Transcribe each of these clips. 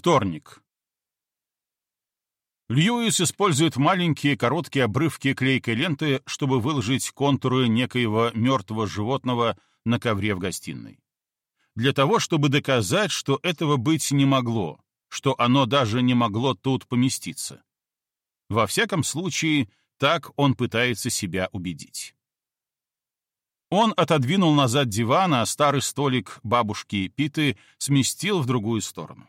Вторник. Льюис использует маленькие короткие обрывки клейкой ленты, чтобы выложить контуры некоего мертвого животного на ковре в гостиной. Для того, чтобы доказать, что этого быть не могло, что оно даже не могло тут поместиться. Во всяком случае, так он пытается себя убедить. Он отодвинул назад диван, а старый столик бабушки Питы сместил в другую сторону.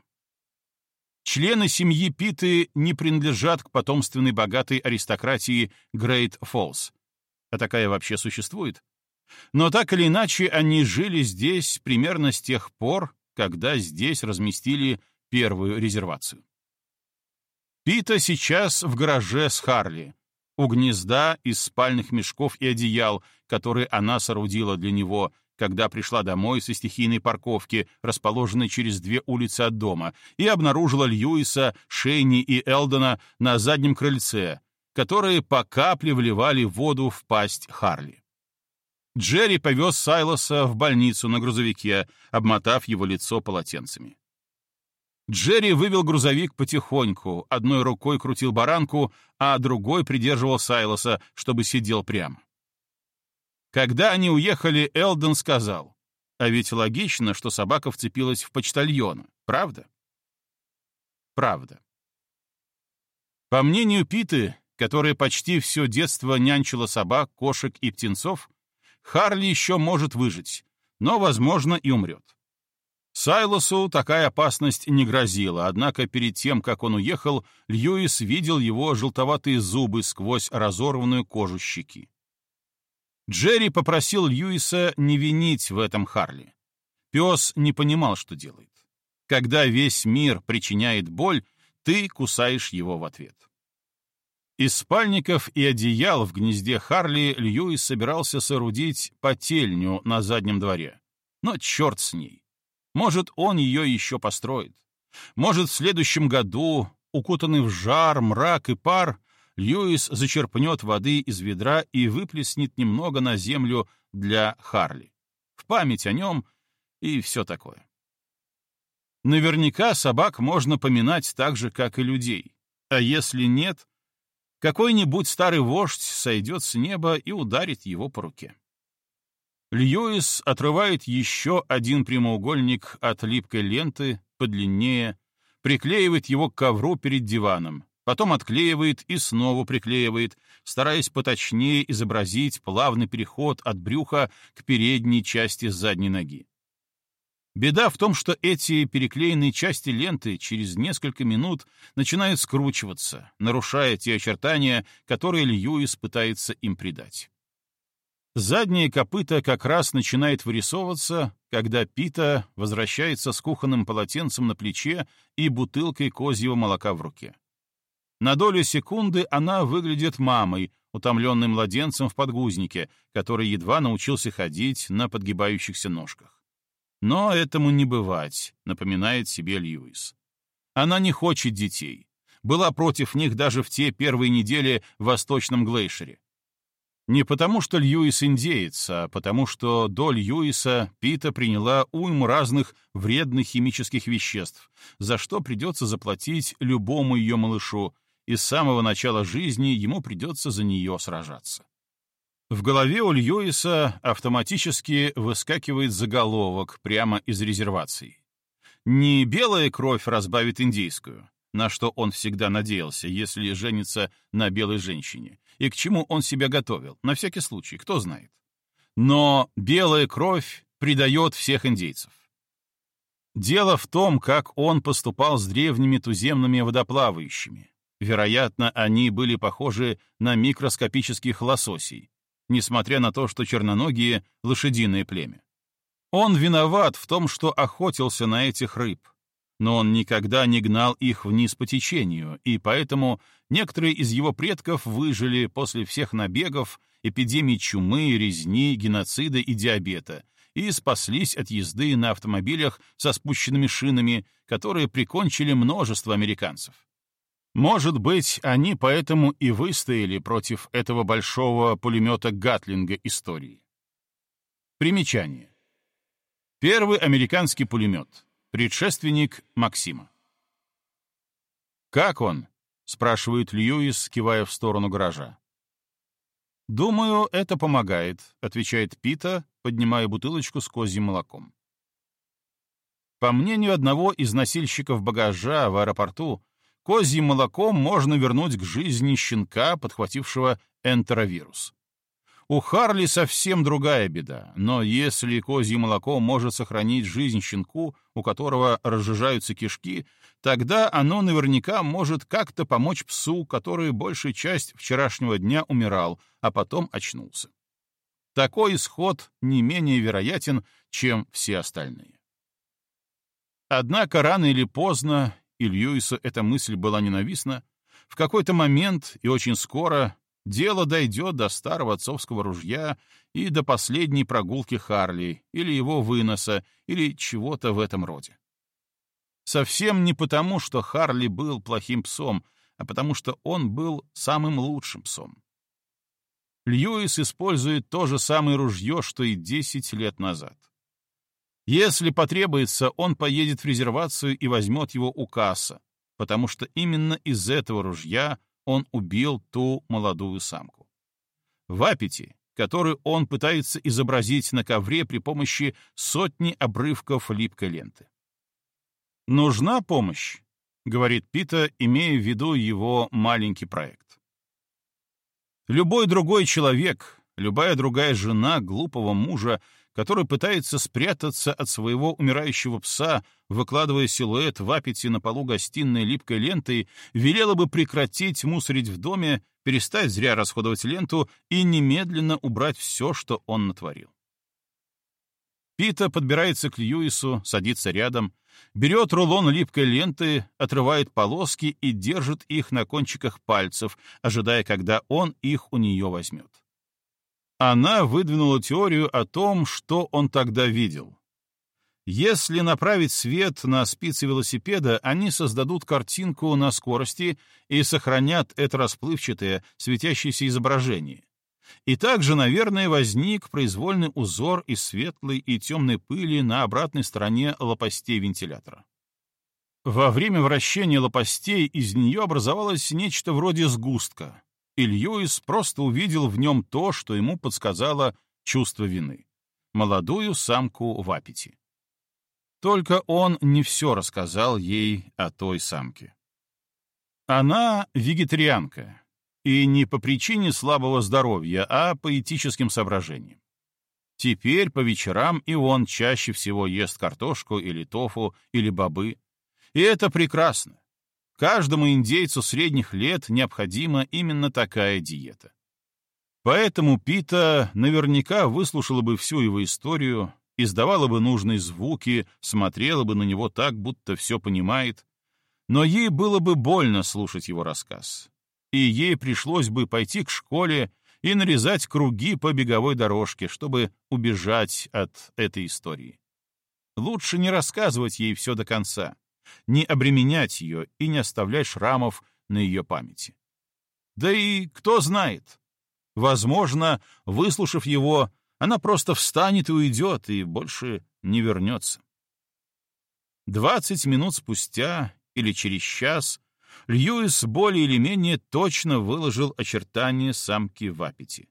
Члены семьи Питы не принадлежат к потомственной богатой аристократии Грейт Фоллс. А такая вообще существует? Но так или иначе, они жили здесь примерно с тех пор, когда здесь разместили первую резервацию. Пита сейчас в гараже с Харли, у гнезда из спальных мешков и одеял, которые она соорудила для него, когда пришла домой со стихийной парковки, расположенной через две улицы от дома, и обнаружила Льюиса, Шейни и Элдона на заднем крыльце, которые по капле вливали воду в пасть Харли. Джерри повез Сайлоса в больницу на грузовике, обмотав его лицо полотенцами. Джерри вывел грузовик потихоньку, одной рукой крутил баранку, а другой придерживал Сайлоса, чтобы сидел прямо. Когда они уехали, Элден сказал, а ведь логично, что собака вцепилась в почтальона, правда? Правда. По мнению Питы, которая почти все детство нянчила собак, кошек и птенцов, Харли еще может выжить, но, возможно, и умрет. Сайлосу такая опасность не грозила, однако перед тем, как он уехал, Льюис видел его желтоватые зубы сквозь разорванную кожу щеки. Джерри попросил Льюиса не винить в этом Харли. Пес не понимал, что делает. Когда весь мир причиняет боль, ты кусаешь его в ответ. Из спальников и одеял в гнезде Харли Льюис собирался соорудить потельню на заднем дворе. Но черт с ней. Может, он ее еще построит. Может, в следующем году, укутанный в жар, мрак и пар, Льюис зачерпнет воды из ведра и выплеснет немного на землю для Харли. В память о нем и все такое. Наверняка собак можно поминать так же, как и людей. А если нет, какой-нибудь старый вождь сойдет с неба и ударит его по руке. Льюис отрывает еще один прямоугольник от липкой ленты, подлиннее, приклеивает его к ковру перед диваном, потом отклеивает и снова приклеивает, стараясь поточнее изобразить плавный переход от брюха к передней части задней ноги. Беда в том, что эти переклеенные части ленты через несколько минут начинают скручиваться, нарушая те очертания, которые Льюис пытается им придать. Заднее копыто как раз начинает вырисовываться, когда Пита возвращается с кухонным полотенцем на плече и бутылкой козьего молока в руке. На долю секунды она выглядит мамой, утомленным младенцем в подгузнике, который едва научился ходить на подгибающихся ножках. Но этому не бывать, напоминает себе Льюис. Она не хочет детей. Была против них даже в те первые недели в Восточном Глейшере. Не потому, что Льюис индеец, а потому, что до Льюиса Пита приняла уйму разных вредных химических веществ, за что придется заплатить любому ее малышу, и с самого начала жизни ему придется за нее сражаться. В голове у Льюиса автоматически выскакивает заголовок прямо из резервации. Не белая кровь разбавит индейскую, на что он всегда надеялся, если женится на белой женщине, и к чему он себя готовил, на всякий случай, кто знает. Но белая кровь предает всех индейцев. Дело в том, как он поступал с древними туземными водоплавающими, Вероятно, они были похожи на микроскопических лососей, несмотря на то, что черноногие — лошадиное племя. Он виноват в том, что охотился на этих рыб, но он никогда не гнал их вниз по течению, и поэтому некоторые из его предков выжили после всех набегов, эпидемий чумы, резни, геноцида и диабета, и спаслись от езды на автомобилях со спущенными шинами, которые прикончили множество американцев. Может быть, они поэтому и выстояли против этого большого пулемета Гатлинга истории. Примечание. Первый американский пулемет. Предшественник Максима. «Как он?» — спрашивает Льюис, кивая в сторону гаража. «Думаю, это помогает», — отвечает Пита, поднимая бутылочку с козьим молоком. По мнению одного из носильщиков багажа в аэропорту, козьим молоком можно вернуть к жизни щенка, подхватившего энтеровирус. У Харли совсем другая беда, но если козье молоко может сохранить жизнь щенку, у которого разжижаются кишки, тогда оно наверняка может как-то помочь псу, который большую часть вчерашнего дня умирал, а потом очнулся. Такой исход не менее вероятен, чем все остальные. Однако рано или поздно, и Льюису эта мысль была ненавистна, в какой-то момент и очень скоро дело дойдет до старого отцовского ружья и до последней прогулки Харли, или его выноса, или чего-то в этом роде. Совсем не потому, что Харли был плохим псом, а потому что он был самым лучшим псом. Льюис использует то же самое ружье, что и 10 лет назад. Если потребуется, он поедет в резервацию и возьмет его у касса, потому что именно из этого ружья он убил ту молодую самку. В аппете, который он пытается изобразить на ковре при помощи сотни обрывков липкой ленты. «Нужна помощь», — говорит Пита, имея в виду его маленький проект. Любой другой человек, любая другая жена глупого мужа который пытается спрятаться от своего умирающего пса, выкладывая силуэт в аппете на полу гостиной липкой лентой, велела бы прекратить мусорить в доме, перестать зря расходовать ленту и немедленно убрать все, что он натворил. Пита подбирается к Льюису, садится рядом, берет рулон липкой ленты, отрывает полоски и держит их на кончиках пальцев, ожидая, когда он их у нее возьмет. Она выдвинула теорию о том, что он тогда видел. Если направить свет на спицы велосипеда, они создадут картинку на скорости и сохранят это расплывчатое, светящееся изображение. И также, наверное, возник произвольный узор из светлой и темной пыли на обратной стороне лопастей вентилятора. Во время вращения лопастей из нее образовалось нечто вроде сгустка, и Льюис просто увидел в нем то, что ему подсказало чувство вины — молодую самку в аппете. Только он не все рассказал ей о той самке. Она вегетарианка, и не по причине слабого здоровья, а по этическим соображениям. Теперь по вечерам и он чаще всего ест картошку или тофу или бобы. И это прекрасно. Каждому индейцу средних лет необходима именно такая диета. Поэтому Пита наверняка выслушала бы всю его историю, издавала бы нужные звуки, смотрела бы на него так, будто все понимает, но ей было бы больно слушать его рассказ. И ей пришлось бы пойти к школе и нарезать круги по беговой дорожке, чтобы убежать от этой истории. Лучше не рассказывать ей все до конца не обременять ее и не оставлять шрамов на ее памяти. Да и кто знает, возможно, выслушав его, она просто встанет и уйдет, и больше не вернется. Двадцать минут спустя или через час Льюис более или менее точно выложил очертания самки в аппете.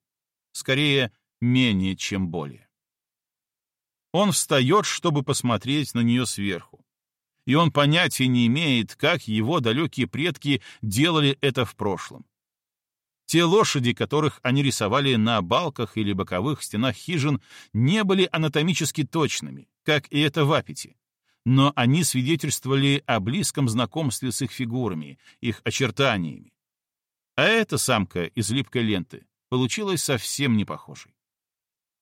Скорее, менее, чем более. Он встает, чтобы посмотреть на нее сверху и он понятия не имеет, как его далекие предки делали это в прошлом. Те лошади, которых они рисовали на балках или боковых стенах хижин, не были анатомически точными, как и это в аппете. Но они свидетельствовали о близком знакомстве с их фигурами, их очертаниями. А эта самка из липкой ленты получилась совсем не похожей.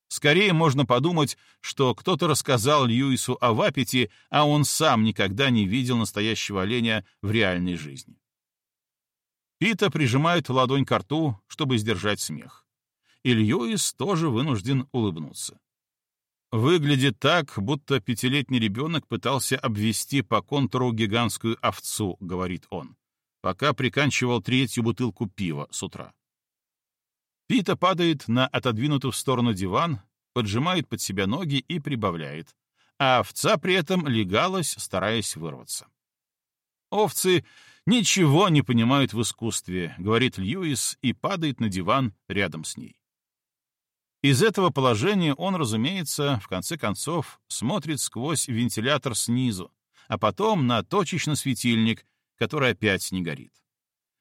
Скорее можно подумать, что кто-то рассказал Льюису о Вапете, а он сам никогда не видел настоящего оленя в реальной жизни. Пита прижимает ладонь к рту, чтобы сдержать смех. И Льюис тоже вынужден улыбнуться. Выглядит так, будто пятилетний ребенок пытался обвести по контуру гигантскую овцу, говорит он, пока приканчивал третью бутылку пива с утра. Пита падает на отодвинутую в сторону диван, поджимает под себя ноги и прибавляет, а овца при этом легалась, стараясь вырваться. Овцы «Ничего не понимают в искусстве», — говорит Льюис и падает на диван рядом с ней. Из этого положения он, разумеется, в конце концов смотрит сквозь вентилятор снизу, а потом на точечный светильник, который опять не горит.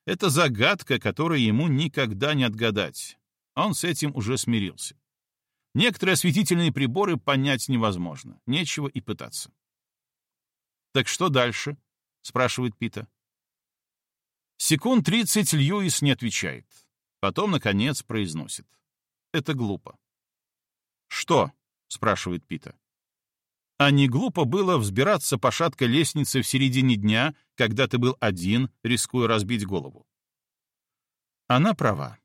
Это загадка, которую ему никогда не отгадать. Он с этим уже смирился. Некоторые осветительные приборы понять невозможно, нечего и пытаться. «Так что дальше?» — спрашивает Пита. Секунд тридцать Льюис не отвечает. Потом, наконец, произносит. Это глупо. «Что?» — спрашивает Пита. А не глупо было взбираться по шаткой лестнице в середине дня, когда ты был один, рискуя разбить голову? Она права.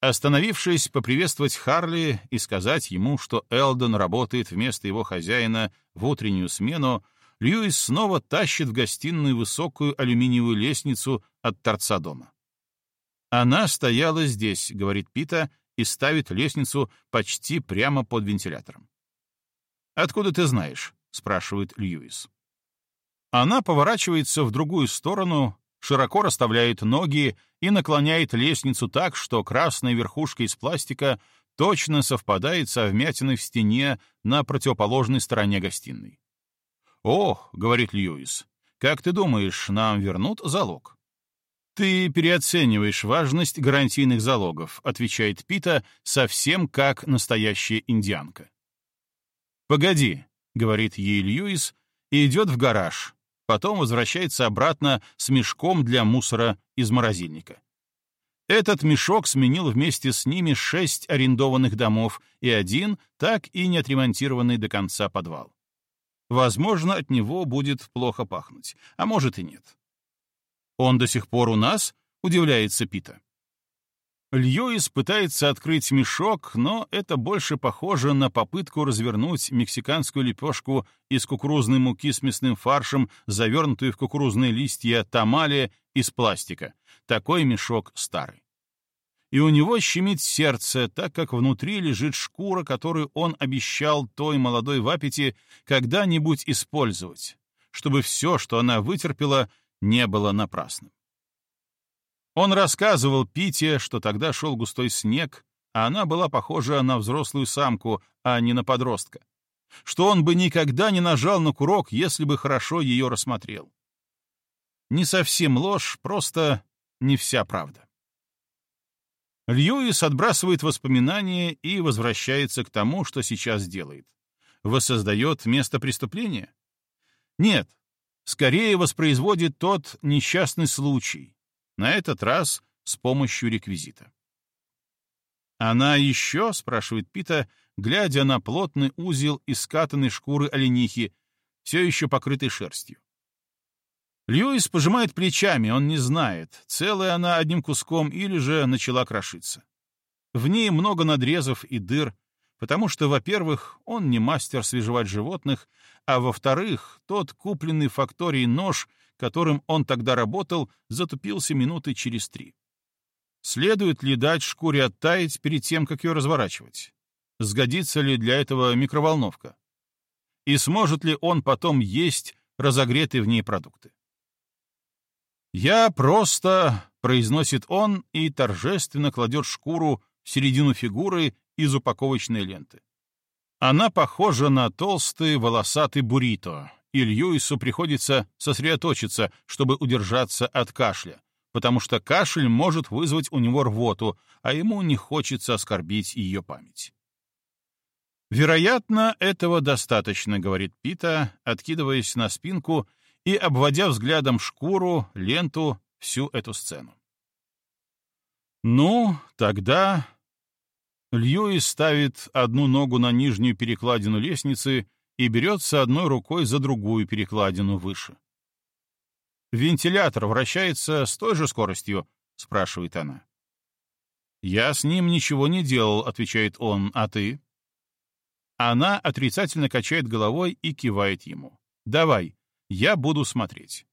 Остановившись поприветствовать Харли и сказать ему, что Элдон работает вместо его хозяина в утреннюю смену, Льюис снова тащит в гостиную высокую алюминиевую лестницу от торца дома. «Она стояла здесь», — говорит Пита, и ставит лестницу почти прямо под вентилятором. «Откуда ты знаешь?» — спрашивает Льюис. Она поворачивается в другую сторону, широко расставляет ноги и наклоняет лестницу так, что красная верхушка из пластика точно совпадает со вмятиной в стене на противоположной стороне гостиной. «Ох», — говорит Льюис, — «как ты думаешь, нам вернут залог?» «Ты переоцениваешь важность гарантийных залогов», — отвечает Пита, совсем как настоящая индианка. «Погоди», — говорит ей Льюис, и идет в гараж, потом возвращается обратно с мешком для мусора из морозильника. Этот мешок сменил вместе с ними шесть арендованных домов и один, так и не отремонтированный до конца подвал. Возможно, от него будет плохо пахнуть, а может и нет. «Он до сих пор у нас?» — удивляется Пита. Льюис пытается открыть мешок, но это больше похоже на попытку развернуть мексиканскую лепешку из кукурузной муки с мясным фаршем, завернутую в кукурузные листья тамали из пластика. Такой мешок старый. И у него щемит сердце, так как внутри лежит шкура, которую он обещал той молодой вапите когда-нибудь использовать, чтобы все, что она вытерпела, не было напрасным. Он рассказывал Пите, что тогда шел густой снег, а она была похожа на взрослую самку, а не на подростка. Что он бы никогда не нажал на курок, если бы хорошо ее рассмотрел. Не совсем ложь, просто не вся правда. Льюис отбрасывает воспоминания и возвращается к тому, что сейчас делает. Воссоздает место преступления? Нет, скорее воспроизводит тот несчастный случай, на этот раз с помощью реквизита. «Она еще?» — спрашивает Пита, глядя на плотный узел из скатанной шкуры оленихи, все еще покрытый шерстью. Льюис пожимает плечами, он не знает, целая она одним куском или же начала крошиться. В ней много надрезов и дыр, потому что, во-первых, он не мастер свежевать животных, а во-вторых, тот купленный факторией нож, которым он тогда работал, затупился минуты через три. Следует ли дать шкуре оттаять перед тем, как ее разворачивать? Сгодится ли для этого микроволновка? И сможет ли он потом есть разогретые в ней продукты? «Я просто...» — произносит он и торжественно кладет шкуру в середину фигуры из упаковочной ленты. Она похожа на толстый волосатый буррито, и Льюису приходится сосредоточиться, чтобы удержаться от кашля, потому что кашель может вызвать у него рвоту, а ему не хочется оскорбить ее память. «Вероятно, этого достаточно», — говорит Пита, откидываясь на спинку и обводя взглядом шкуру, ленту, всю эту сцену. «Ну, тогда Льюис ставит одну ногу на нижнюю перекладину лестницы и берется одной рукой за другую перекладину выше. «Вентилятор вращается с той же скоростью?» — спрашивает она. «Я с ним ничего не делал», — отвечает он, — «а ты?» Она отрицательно качает головой и кивает ему. «Давай, я буду смотреть».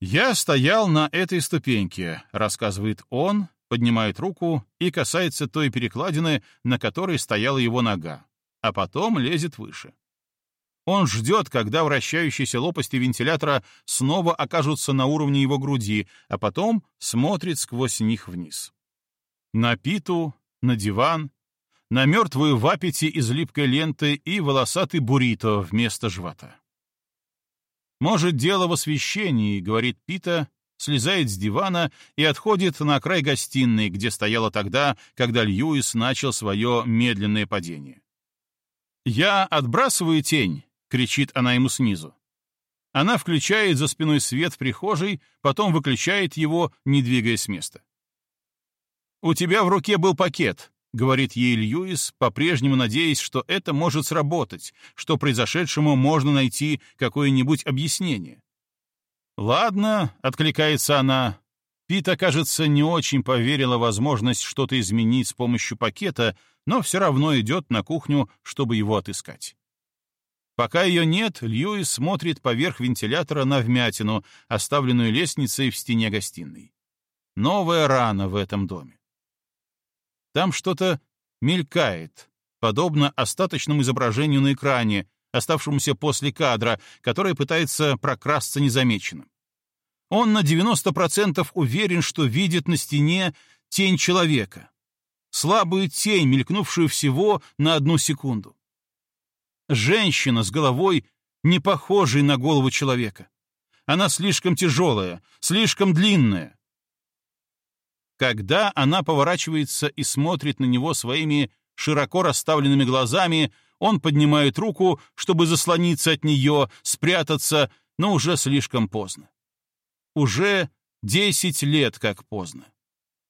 «Я стоял на этой ступеньке», — рассказывает он, поднимает руку и касается той перекладины, на которой стояла его нога, а потом лезет выше. Он ждет, когда вращающиеся лопасти вентилятора снова окажутся на уровне его груди, а потом смотрит сквозь них вниз. На Питу, на диван, на мертвую вапити из липкой ленты и волосатый буррито вместо живота. «Может, дело в освещении», — говорит Пита, слезает с дивана и отходит на край гостиной, где стояла тогда, когда Льюис начал свое медленное падение. «Я отбрасываю тень», — кричит она ему снизу. Она включает за спиной свет в прихожей, потом выключает его, не двигаясь с места. «У тебя в руке был пакет», — говорит ей Льюис, по-прежнему надеясь, что это может сработать, что произошедшему можно найти какое-нибудь объяснение. «Ладно», — откликается она. Пита, кажется, не очень поверила возможность что-то изменить с помощью пакета, но все равно идет на кухню, чтобы его отыскать. Пока ее нет, Льюис смотрит поверх вентилятора на вмятину, оставленную лестницей в стене гостиной. Новая рана в этом доме. Там что-то мелькает, подобно остаточному изображению на экране, оставшемуся после кадра, которое пытается прокрасться незамеченным. Он на 90% уверен, что видит на стене тень человека. Слабую тень, мелькнувшую всего на одну секунду. Женщина с головой, не похожей на голову человека. Она слишком тяжелая, слишком длинная. Когда она поворачивается и смотрит на него своими широко расставленными глазами, он поднимает руку, чтобы заслониться от нее, спрятаться, но уже слишком поздно. Уже десять лет как поздно.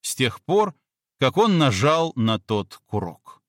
С тех пор, как он нажал на тот курок.